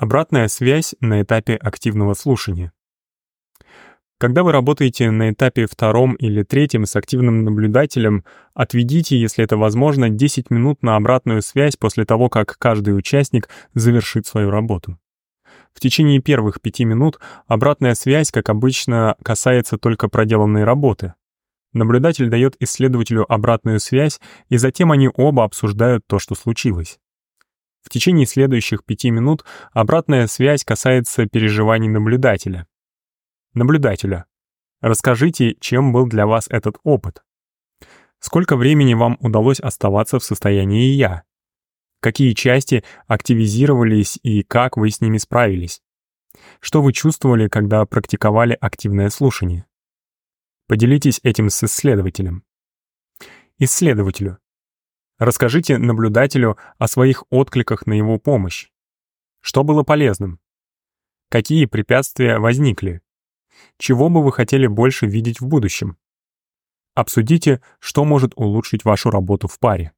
Обратная связь на этапе активного слушания. Когда вы работаете на этапе втором или третьем с активным наблюдателем, отведите, если это возможно, 10 минут на обратную связь после того, как каждый участник завершит свою работу. В течение первых пяти минут обратная связь, как обычно, касается только проделанной работы. Наблюдатель дает исследователю обратную связь, и затем они оба обсуждают то, что случилось. В течение следующих пяти минут обратная связь касается переживаний наблюдателя. Наблюдателя. Расскажите, чем был для вас этот опыт. Сколько времени вам удалось оставаться в состоянии «я»? Какие части активизировались и как вы с ними справились? Что вы чувствовали, когда практиковали активное слушание? Поделитесь этим с исследователем. Исследователю. Расскажите наблюдателю о своих откликах на его помощь. Что было полезным? Какие препятствия возникли? Чего бы вы хотели больше видеть в будущем? Обсудите, что может улучшить вашу работу в паре.